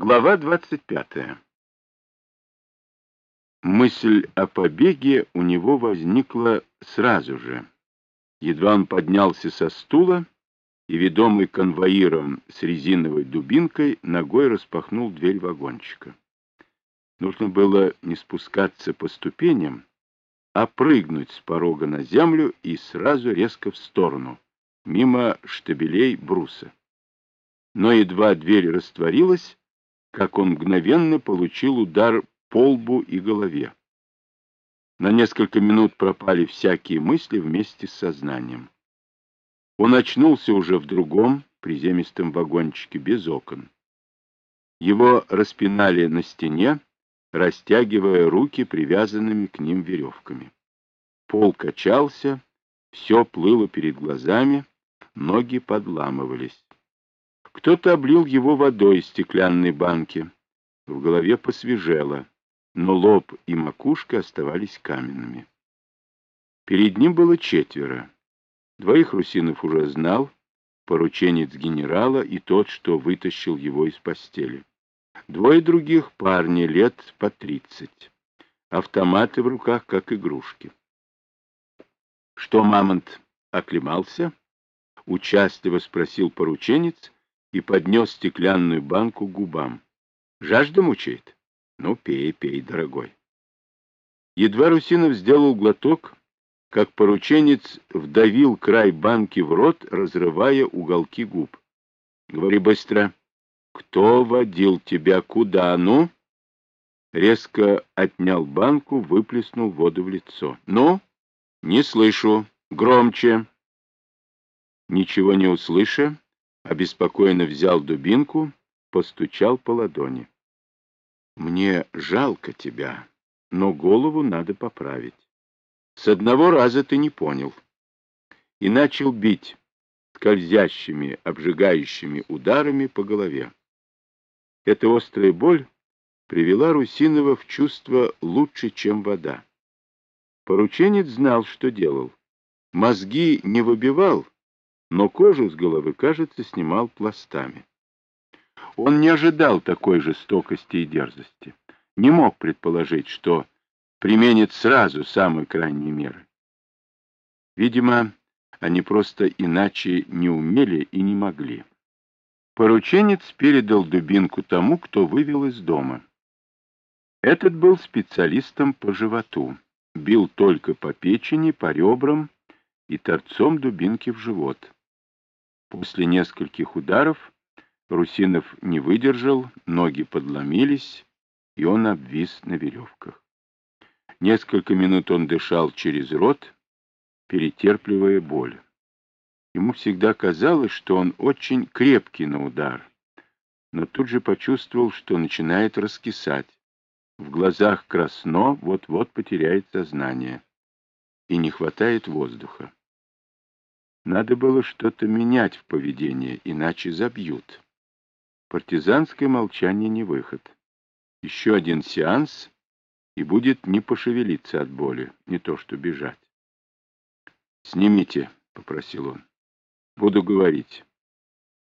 Глава 25. Мысль о побеге у него возникла сразу же. Едва он поднялся со стула и, ведомый конвоиром с резиновой дубинкой, ногой распахнул дверь вагончика. Нужно было не спускаться по ступеням, а прыгнуть с порога на землю и сразу резко в сторону, мимо штабелей бруса. Но едва дверь растворилась, как он мгновенно получил удар по лбу и голове. На несколько минут пропали всякие мысли вместе с сознанием. Он очнулся уже в другом, приземистом вагончике, без окон. Его распинали на стене, растягивая руки привязанными к ним веревками. Пол качался, все плыло перед глазами, ноги подламывались. Кто-то облил его водой из стеклянной банки. В голове посвежело, но лоб и макушка оставались каменными. Перед ним было четверо. Двоих Русинов уже знал, порученец генерала и тот, что вытащил его из постели. Двое других парни лет по тридцать. Автоматы в руках, как игрушки. Что, Мамонт, оклемался? Участливо спросил порученец, и поднес стеклянную банку к губам. Жажда мучает? Ну, пей, пей, дорогой. Едва Русинов сделал глоток, как порученец вдавил край банки в рот, разрывая уголки губ. Говори быстро. Кто водил тебя куда, ну? Резко отнял банку, выплеснул воду в лицо. Ну? Не слышу. Громче. Ничего не услыша, обеспокоенно взял дубинку, постучал по ладони. «Мне жалко тебя, но голову надо поправить. С одного раза ты не понял». И начал бить скользящими, обжигающими ударами по голове. Эта острая боль привела Русинова в чувство лучше, чем вода. Порученец знал, что делал. Мозги не выбивал, но кожу с головы, кажется, снимал пластами. Он не ожидал такой жестокости и дерзости. Не мог предположить, что применит сразу самые крайние меры. Видимо, они просто иначе не умели и не могли. Порученец передал дубинку тому, кто вывел из дома. Этот был специалистом по животу, бил только по печени, по ребрам и торцом дубинки в живот. После нескольких ударов Русинов не выдержал, ноги подломились, и он обвис на веревках. Несколько минут он дышал через рот, перетерпливая боль. Ему всегда казалось, что он очень крепкий на удар, но тут же почувствовал, что начинает раскисать. В глазах красно, вот-вот потеряет сознание, и не хватает воздуха. Надо было что-то менять в поведении, иначе забьют. Партизанское молчание не выход. Еще один сеанс, и будет не пошевелиться от боли, не то что бежать. «Снимите», — попросил он. «Буду говорить».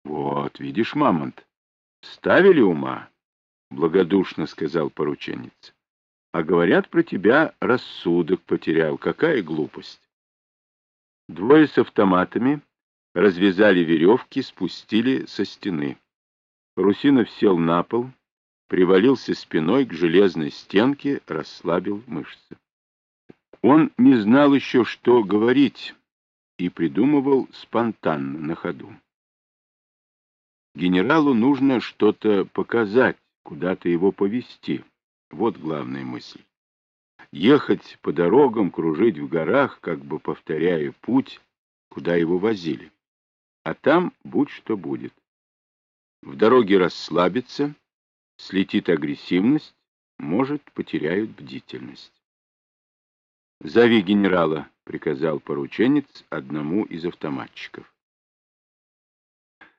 «Вот, видишь, мамонт, ставили ума?» — благодушно сказал порученец. «А говорят про тебя, рассудок потерял. Какая глупость!» Двое с автоматами развязали веревки, спустили со стены. Русинов сел на пол, привалился спиной к железной стенке, расслабил мышцы. Он не знал еще, что говорить, и придумывал спонтанно, на ходу. Генералу нужно что-то показать, куда-то его повести. Вот главная мысль ехать по дорогам, кружить в горах, как бы повторяя путь, куда его возили. А там будь что будет. В дороге расслабиться, слетит агрессивность, может, потеряют бдительность. «Зови генерала», — приказал порученец одному из автоматчиков.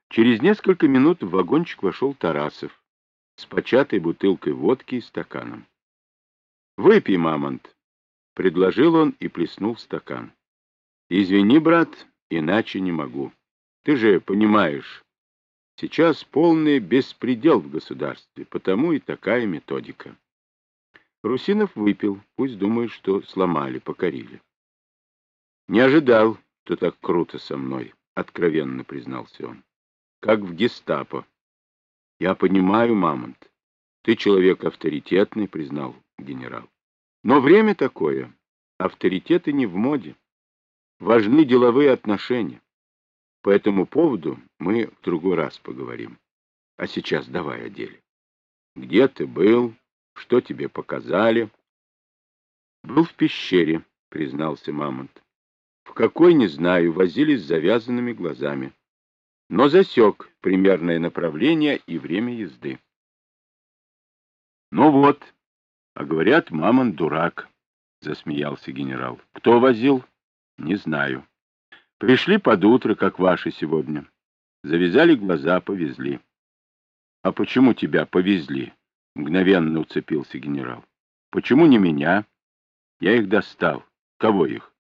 Через несколько минут в вагончик вошел Тарасов с початой бутылкой водки и стаканом. «Выпей, мамонт», — предложил он и плеснул в стакан. «Извини, брат, иначе не могу. Ты же понимаешь, Сейчас полный беспредел в государстве, потому и такая методика. Русинов выпил, пусть думает, что сломали, покорили. Не ожидал, что так круто со мной, откровенно признался он. Как в гестапо. Я понимаю, Мамонт, ты человек авторитетный, признал генерал. Но время такое, авторитеты не в моде. Важны деловые отношения. По этому поводу мы в другой раз поговорим. А сейчас давай о деле. Где ты был? Что тебе показали? Был в пещере, признался Мамонт. В какой, не знаю, возились с завязанными глазами. Но засек примерное направление и время езды. Ну вот, а говорят, Мамонт дурак, засмеялся генерал. Кто возил? Не знаю. Пришли под утро, как ваши сегодня. Завязали глаза, повезли. — А почему тебя повезли? — мгновенно уцепился генерал. — Почему не меня? Я их достал. Кого их?